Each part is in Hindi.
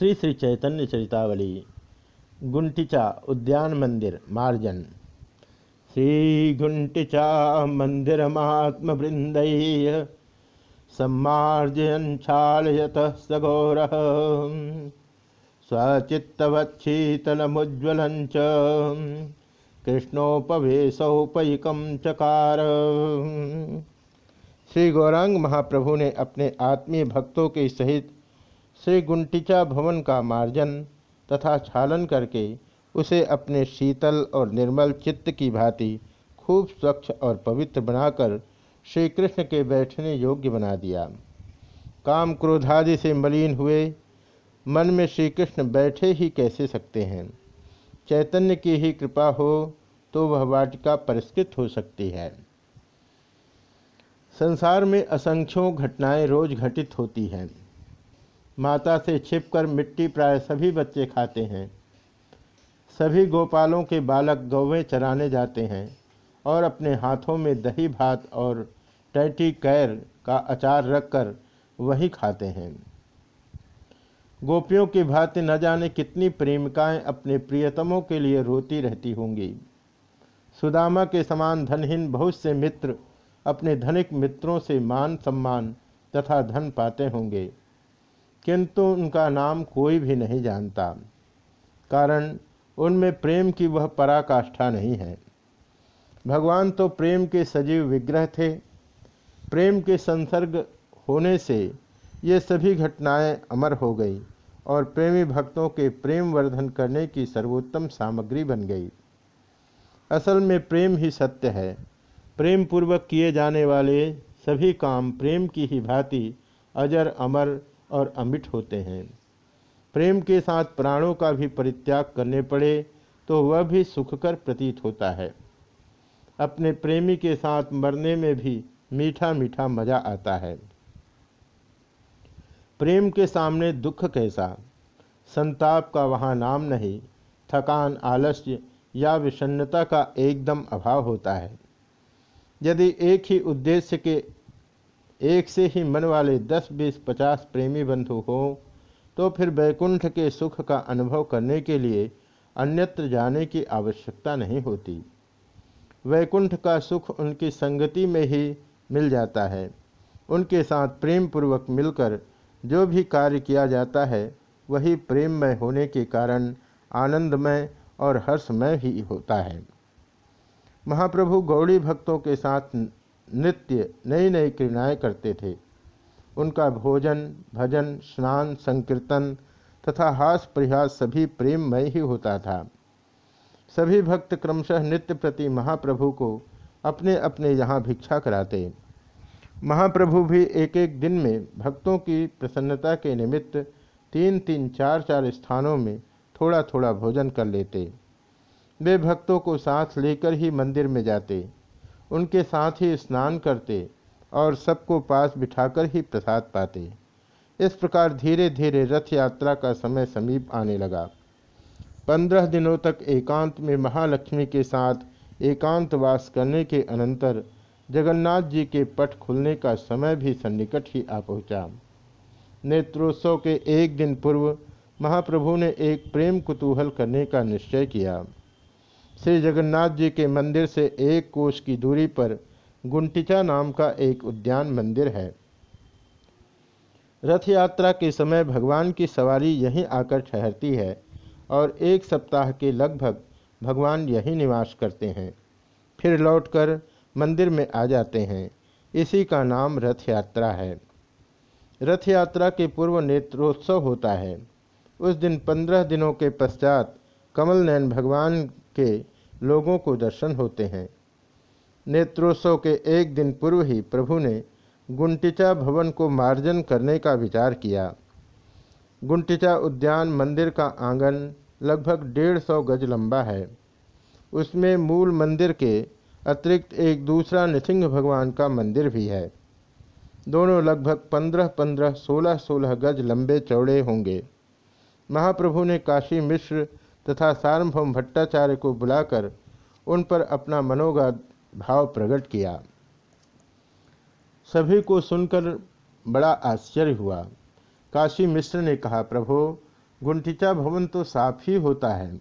श्री श्री चैतन्य चरितावली, गुंटिचा उद्यान मंदिर, मार्जन। श्री गुंटिचा मंदिर महात्म वृंद सम्मार्जयन छालयत सगौर। स्वचित्तवच्छीतलमुज्वल कृष्णोपवेशोपयिकम चकार। श्री गौरांग महाप्रभु ने अपने आत्मीय भक्तों के सहित श्री गुंटिचा भवन का मार्जन तथा छालन करके उसे अपने शीतल और निर्मल चित्त की भांति खूब स्वच्छ और पवित्र बनाकर श्री कृष्ण के बैठने योग्य बना दिया। काम क्रोधादि से मलिन हुए मन में श्री कृष्ण बैठे ही कैसे सकते हैं? चैतन्य की ही कृपा हो तो वह वाटिका परिष्कृत हो सकती है। संसार में असंख्यों घटनाएँ रोज घटित होती हैं। माता से छिपकर मिट्टी प्राय सभी बच्चे खाते हैं। सभी गोपालों के बालक गौवें चराने जाते हैं और अपने हाथों में दही भात और टैटी कैर का अचार रखकर वही खाते हैं। गोपियों की भांति न जाने कितनी प्रेमिकाएँ अपने प्रियतमों के लिए रोती रहती होंगी। सुदामा के समान धनहीन बहुत से मित्र अपने धनिक मित्रों से मान सम्मान तथा धन पाते होंगे। किंतु उनका नाम कोई भी नहीं जानता, कारण उनमें प्रेम की वह पराकाष्ठा नहीं है। भगवान तो प्रेम के सजीव विग्रह थे। प्रेम के संसर्ग होने से ये सभी घटनाएँ अमर हो गई और प्रेमी भक्तों के प्रेम वर्धन करने की सर्वोत्तम सामग्री बन गई। असल में प्रेम ही सत्य है। प्रेम पूर्वक किए जाने वाले सभी काम प्रेम की ही भांति अजर अमर और अमिट होते हैं। प्रेम के साथ प्राणों का भी परित्याग करने पड़े तो वह भी सुखकर प्रतीत होता है। अपने प्रेमी के साथ मरने में भी मीठा मीठा मज़ा आता है। प्रेम के सामने दुख कैसा? संताप का वहाँ नाम नहीं, थकान, आलस्य या विषन्नता का एकदम अभाव होता है। यदि एक ही उद्देश्य के एक से ही मन वाले दस, बीस, पचास प्रेमी बंधु हो तो फिर वैकुंठ के सुख का अनुभव करने के लिए अन्यत्र जाने की आवश्यकता नहीं होती। वैकुंठ का सुख उनकी संगति में ही मिल जाता है। उनके साथ प्रेम पूर्वक मिलकर जो भी कार्य किया जाता है, वही प्रेममय होने के कारण आनंदमय और हर्षमय ही होता है। महाप्रभु गौड़ी भक्तों के साथ नृत्य नई नई क्रियाएँ करते थे। उनका भोजन, भजन, स्नान, संकीर्तन तथा हास प्रयास सभी प्रेममय ही होता था। सभी भक्त क्रमशः नित्य प्रति महाप्रभु को अपने अपने यहाँ भिक्षा कराते। महाप्रभु भी एक एक दिन में भक्तों की प्रसन्नता के निमित्त तीन तीन चार चार स्थानों में थोड़ा थोड़ा भोजन कर लेते। वे भक्तों को साथ लेकर ही मंदिर में जाते। उनके साथ ही स्नान करते और सबको पास बिठाकर ही प्रसाद पाते। इस प्रकार धीरे धीरे रथ यात्रा का समय समीप आने लगा। पंद्रह दिनों तक एकांत में महालक्ष्मी के साथ एकांत वास करने के अनंतर जगन्नाथ जी के पट खुलने का समय भी सन्निकट ही आ पहुँचा। नेत्रोत्सव के एक दिन पूर्व महाप्रभु ने एक प्रेम कुतूहल करने का निश्चय किया। श्री जगन्नाथ जी के मंदिर से एक कोष की दूरी पर गुंटिचा नाम का एक उद्यान मंदिर है। रथ यात्रा के समय भगवान की सवारी यहीं आकर ठहरती है और एक सप्ताह के लगभग भगवान यहीं निवास करते हैं। फिर लौटकर मंदिर में आ जाते हैं। इसी का नाम रथ यात्रा है। रथ यात्रा के पूर्व नेत्रोत्सव होता है। उस दिन पंद्रह दिनों के पश्चात कमल नयन भगवान के लोगों को दर्शन होते हैं। नेत्रोत्सव के एक दिन पूर्व ही प्रभु ने गुंटिचा भवन को मार्जन करने का विचार किया। गुंटिचा उद्यान मंदिर का आँगन लगभग डेढ़ सौ गज लंबा है। उसमें मूल मंदिर के अतिरिक्त एक दूसरा नृसिंह भगवान का मंदिर भी है। दोनों लगभग पंद्रह पंद्रह सोलह सोलह गज लंबे चौड़े होंगे। महाप्रभु ने काशी मिश्र तथा सार्वभौम भट्टाचार्य को बुलाकर उन पर अपना मनोगत भाव प्रकट किया। सभी को सुनकर बड़ा आश्चर्य हुआ। काशी मिश्र ने कहा, प्रभो गुंटिचा भवन तो साफ़ ही होता है।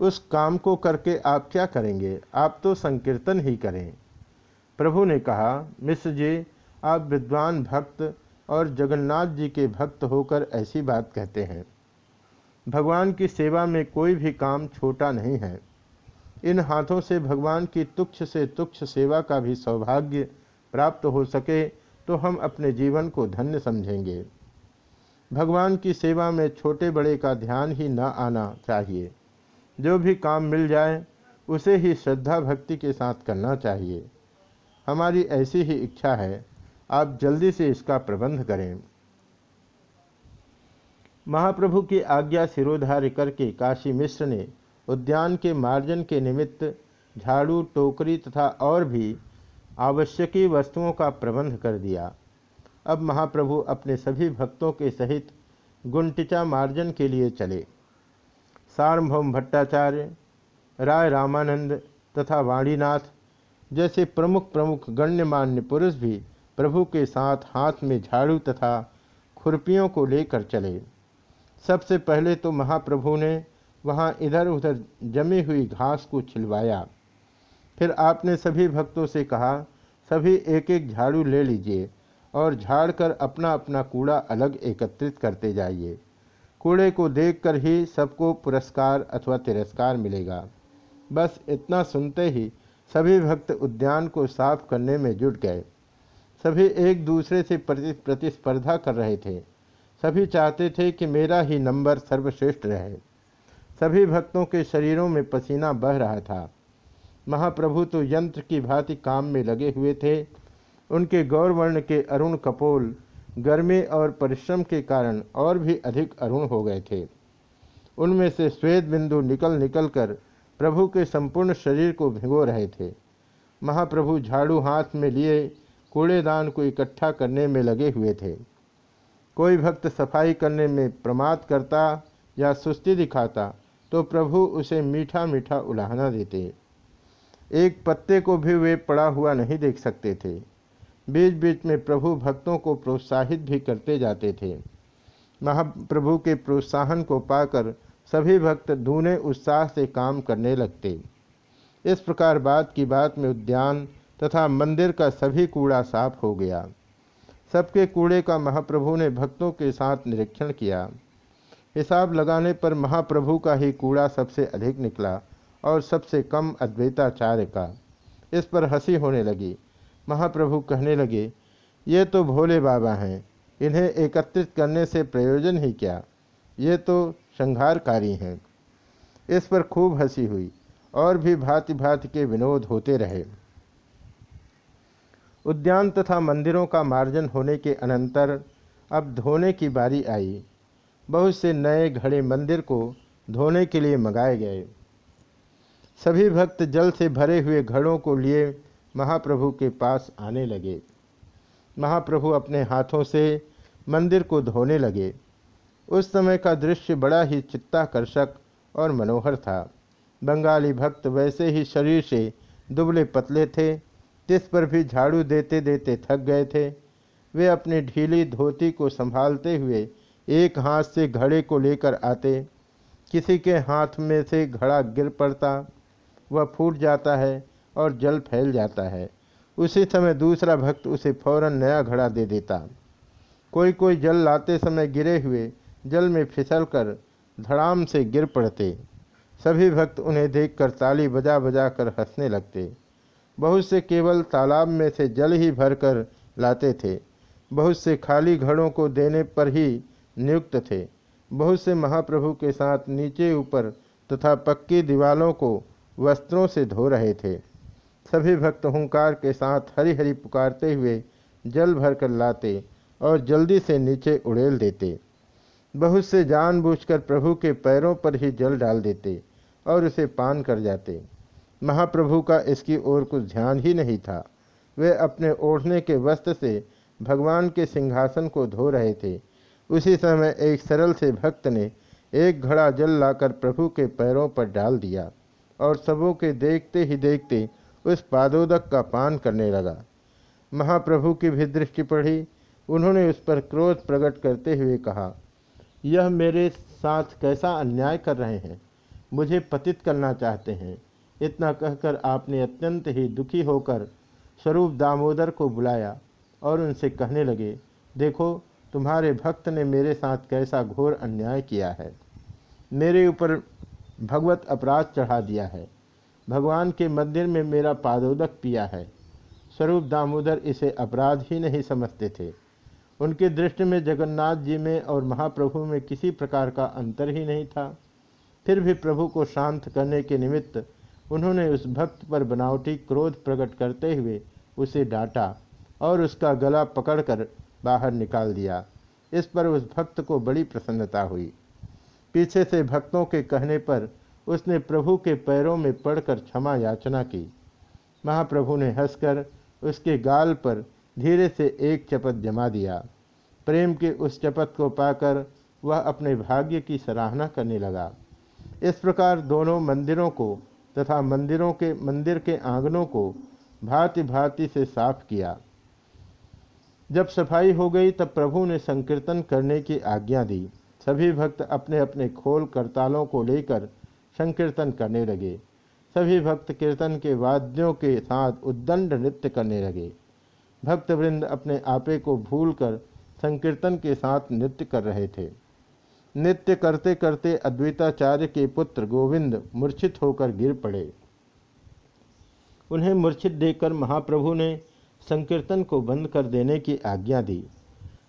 उस काम को करके आप क्या करेंगे? आप तो संकीर्तन ही करें। प्रभु ने कहा, मिश्र जी, आप विद्वान भक्त और जगन्नाथ जी के भक्त होकर ऐसी बात कहते हैं। भगवान की सेवा में कोई भी काम छोटा नहीं है। इन हाथों से भगवान की तुच्छ से तुच्छ सेवा का भी सौभाग्य प्राप्त हो सके तो हम अपने जीवन को धन्य समझेंगे। भगवान की सेवा में छोटे बड़े का ध्यान ही न आना चाहिए। जो भी काम मिल जाए, उसे ही श्रद्धा भक्ति के साथ करना चाहिए। हमारी ऐसी ही इच्छा है, आप जल्दी से इसका प्रबंध करें। महाप्रभु की आज्ञा सिरोधार्य करके काशी मिश्र ने उद्यान के मार्जन के निमित्त झाड़ू, टोकरी तथा और भी आवश्यकी वस्तुओं का प्रबंध कर दिया। अब महाप्रभु अपने सभी भक्तों के सहित गुंटिचा मार्जन के लिए चले। सार्वभौम भट्टाचार्य, राय रामानंद तथा वाणीनाथ जैसे प्रमुख प्रमुख गण्यमान्य पुरुष भी प्रभु के साथ हाथ में झाड़ू तथा खुरपियों को लेकर चले। सबसे पहले तो महाप्रभु ने वहाँ इधर उधर जमी हुई घास को छिलवाया। फिर आपने सभी भक्तों से कहा, सभी एक एक झाड़ू ले लीजिए और झाड़ कर अपना अपना कूड़ा अलग एकत्रित करते जाइए। कूड़े को देखकर ही सबको पुरस्कार अथवा तिरस्कार मिलेगा। बस इतना सुनते ही सभी भक्त उद्यान को साफ़ करने में जुट गए। सभी एक दूसरे से प्रति प्रतिस्पर्धा कर रहे थे। सभी चाहते थे कि मेरा ही नंबर सर्वश्रेष्ठ रहे। सभी भक्तों के शरीरों में पसीना बह रहा था। महाप्रभु तो यंत्र की भांति काम में लगे हुए थे। उनके गौरवर्ण के अरुण कपोल गर्मी और परिश्रम के कारण और भी अधिक अरुण हो गए थे। उनमें से श्वेत बिंदु निकल निकल कर प्रभु के संपूर्ण शरीर को भिगो रहे थे। महाप्रभु झाड़ू हाथ में लिए कूड़ेदान को इकट्ठा करने में लगे हुए थे। कोई भक्त सफ़ाई करने में प्रमाद करता या सुस्ती दिखाता तो प्रभु उसे मीठा मीठा उलाहना देते। एक पत्ते को भी वे पड़ा हुआ नहीं देख सकते थे। बीच बीच में प्रभु भक्तों को प्रोत्साहित भी करते जाते थे। महाप्रभु के प्रोत्साहन को पाकर सभी भक्त दूने उत्साह से काम करने लगते। इस प्रकार बात की बात में उद्यान तथा मंदिर का सभी कूड़ा साफ़ हो गया। सबके कूड़े का महाप्रभु ने भक्तों के साथ निरीक्षण किया। हिसाब लगाने पर महाप्रभु का ही कूड़ा सबसे अधिक निकला और सबसे कम अद्वैताचार्य का। इस पर हँसी होने लगी। महाप्रभु कहने लगे, ये तो भोले बाबा हैं, इन्हें एकत्रित करने से प्रयोजन ही क्या? ये तो संहारकारी हैं। इस पर खूब हँसी हुई और भी भांति भांति के विनोद होते रहे। उद्यान तथा मंदिरों का मार्जन होने के अनंतर अब धोने की बारी आई। बहुत से नए घड़े मंदिर को धोने के लिए मंगाए गए। सभी भक्त जल से भरे हुए घड़ों को लिए महाप्रभु के पास आने लगे। महाप्रभु अपने हाथों से मंदिर को धोने लगे। उस समय का दृश्य बड़ा ही चित्ताकर्षक और मनोहर था। बंगाली भक्त वैसे ही शरीर से दुबले पतले थे तिस पर भी झाड़ू देते देते थक गए थे, वे अपनी ढीली धोती को संभालते हुए एक हाथ से घड़े को लेकर आते। किसी के हाथ में से घड़ा गिर पड़ता, वह फूट जाता है और जल फैल जाता है। उसी समय दूसरा भक्त उसे फ़ौरन नया घड़ा दे देता। कोई कोई जल लाते समय गिरे हुए जल में फिसल कर धड़ाम से गिर पड़ते। सभी भक्त उन्हें देखकर ताली बजा बजा कर हंसने लगते। बहुत से केवल तालाब में से जल ही भरकर लाते थे। बहुत से खाली घड़ों को देने पर ही नियुक्त थे। बहुत से महाप्रभु के साथ नीचे ऊपर तथा पक्की दीवालों को वस्त्रों से धो रहे थे। सभी भक्त हुंकार के साथ हरी हरी पुकारते हुए जल भर कर लाते और जल्दी से नीचे उड़ेल देते। बहुत से जानबूझकर प्रभु के पैरों पर ही जल डाल देते और उसे पान कर जाते। महाप्रभु का इसकी ओर कुछ ध्यान ही नहीं था। वे अपने ओढ़ने के वस्त्र से भगवान के सिंहासन को धो रहे थे। उसी समय एक सरल से भक्त ने एक घड़ा जल लाकर प्रभु के पैरों पर डाल दिया और सबों के देखते ही देखते उस पादोदक का पान करने लगा। महाप्रभु की भी दृष्टि पड़ी। उन्होंने उस पर क्रोध प्रकट करते हुए कहा, यह मेरे साथ कैसा अन्याय कर रहे हैं? मुझे पतित करना चाहते हैं। इतना कहकर आपने अत्यंत ही दुखी होकर स्वरूप दामोदर को बुलाया और उनसे कहने लगे, देखो, तुम्हारे भक्त ने मेरे साथ कैसा घोर अन्याय किया है। मेरे ऊपर भगवत अपराध चढ़ा दिया है। भगवान के मंदिर में मेरा पादोदक पिया है। स्वरूप दामोदर इसे अपराध ही नहीं समझते थे। उनकी दृष्टि में जगन्नाथ जी में और महाप्रभु में किसी प्रकार का अंतर ही नहीं था। फिर भी प्रभु को शांत करने के निमित्त उन्होंने उस भक्त पर बनावटी क्रोध प्रकट करते हुए उसे डांटा और उसका गला पकड़कर बाहर निकाल दिया। इस पर उस भक्त को बड़ी प्रसन्नता हुई। पीछे से भक्तों के कहने पर उसने प्रभु के पैरों में पड़कर क्षमा याचना की। महाप्रभु ने हंसकर उसके गाल पर धीरे से एक चपत जमा दिया। प्रेम के उस चपत को पाकर वह अपने भाग्य की सराहना करने लगा। इस प्रकार दोनों मंदिरों को तथा मंदिरों के, मंदिर के आंगनों को भांति भांति से साफ़ किया। जब सफ़ाई हो गई, तब प्रभु ने संकीर्तन करने की आज्ञा दी। सभी भक्त अपने अपने खोल करतालों को लेकर संकीर्तन करने लगे। सभी भक्त कीर्तन के वाद्यों के साथ उद्दंड नृत्य करने लगे। भक्तवृंद अपने आपे को भूलकर संकीर्तन के साथ नृत्य कर रहे थे। नृत्य करते करते अद्वैताचार्य के पुत्र गोविंद मूर्छित होकर गिर पड़े। उन्हें मूर्छित देखकर महाप्रभु ने संकीर्तन को बंद कर देने की आज्ञा दी।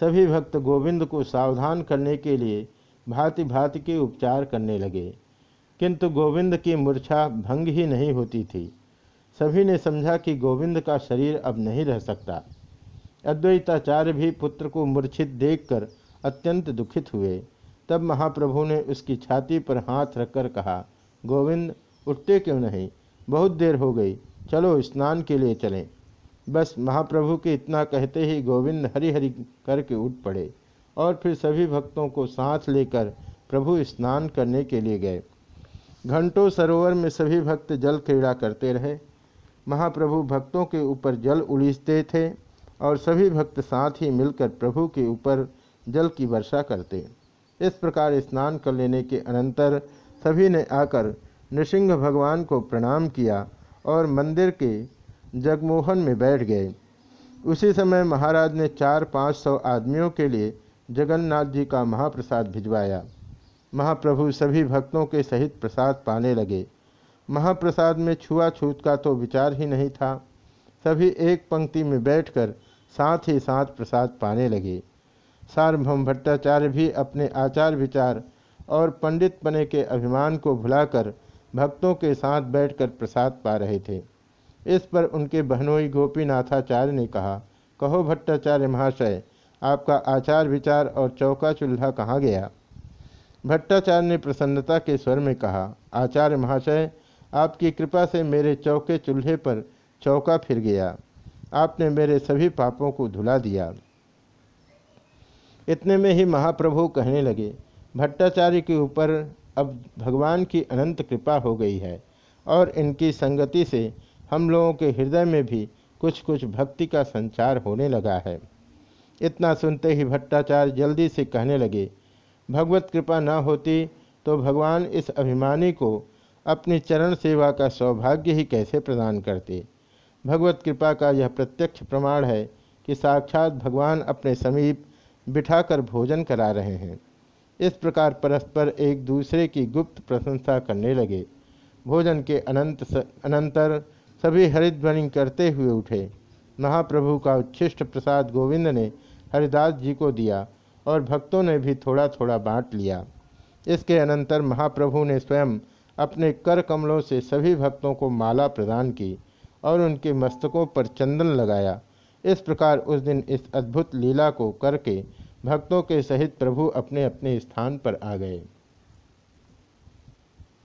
सभी भक्त गोविंद को सावधान करने के लिए भांति भांति के उपचार करने लगे। किंतु गोविंद की मूर्छा भंग ही नहीं होती थी। सभी ने समझा कि गोविंद का शरीर अब नहीं रह सकता। अद्वैताचार्य भी पुत्र को मूर्छित देखकर अत्यंत दुखित हुए। तब महाप्रभु ने उसकी छाती पर हाथ रखकर कहा, गोविंद, उठते क्यों नहीं? बहुत देर हो गई, चलो स्नान के लिए चलें। बस महाप्रभु के इतना कहते ही गोविंद हरी हरी करके उठ पड़े और फिर सभी भक्तों को साथ लेकर प्रभु स्नान करने के लिए गए। घंटों सरोवर में सभी भक्त जल क्रीड़ा करते रहे। महाप्रभु भक्तों के ऊपर जल उड़ीसते थे और सभी भक्त साथ ही मिलकर प्रभु के ऊपर जल की वर्षा करते। इस प्रकार स्नान कर लेने के अनंतर सभी ने आकर नृसिंह भगवान को प्रणाम किया और मंदिर के जगमोहन में बैठ गए। उसी समय महाराज ने चार पाँच सौ आदमियों के लिए जगन्नाथ जी का महाप्रसाद भिजवाया। महाप्रभु सभी भक्तों के सहित प्रसाद पाने लगे। महाप्रसाद में छुआछूत का तो विचार ही नहीं था। सभी एक पंक्ति में बैठकर साथ ही साथ प्रसाद पाने लगे। सार्वभौम भट्टाचार्य भी अपने आचार विचार और पंडित पने के अभिमान को भुलाकर भक्तों के साथ बैठकर प्रसाद पा रहे थे। इस पर उनके बहनोई गोपीनाथाचार्य ने कहा, कहो भट्टाचार्य महाशय, आपका आचार विचार और चौका चूल्हा कहाँ गया? भट्टाचार्य ने प्रसन्नता के स्वर में कहा, आचार्य महाशय, आपकी कृपा से मेरे चौके चूल्हे पर चौका फिर गया। आपने मेरे सभी पापों को धुला दिया। इतने में ही महाप्रभु कहने लगे, भट्टाचार्य के ऊपर अब भगवान की अनंत कृपा हो गई है और इनकी संगति से हम लोगों के हृदय में भी कुछ कुछ भक्ति का संचार होने लगा है। इतना सुनते ही भट्टाचार्य जल्दी से कहने लगे, भगवत कृपा न होती तो भगवान इस अभिमानी को अपनी चरण सेवा का सौभाग्य ही कैसे प्रदान करते? भगवत कृपा का यह प्रत्यक्ष प्रमाण है कि साक्षात भगवान अपने समीप बिठाकर भोजन करा रहे हैं। इस प्रकार परस्पर एक दूसरे की गुप्त प्रशंसा करने लगे। भोजन के अनंत स, अनंतर सभी हरिध्वनि करते हुए उठे। महाप्रभु का उच्छिष्ट प्रसाद गोविंद ने हरिदास जी को दिया और भक्तों ने भी थोड़ा थोड़ा बांट लिया। इसके अनंतर महाप्रभु ने स्वयं अपने कर कमलों से सभी भक्तों को माला प्रदान की और उनके मस्तकों पर चंदन लगाया। इस प्रकार उस दिन इस अद्भुत लीला को करके भक्तों के सहित प्रभु अपने अपने स्थान पर आ गए।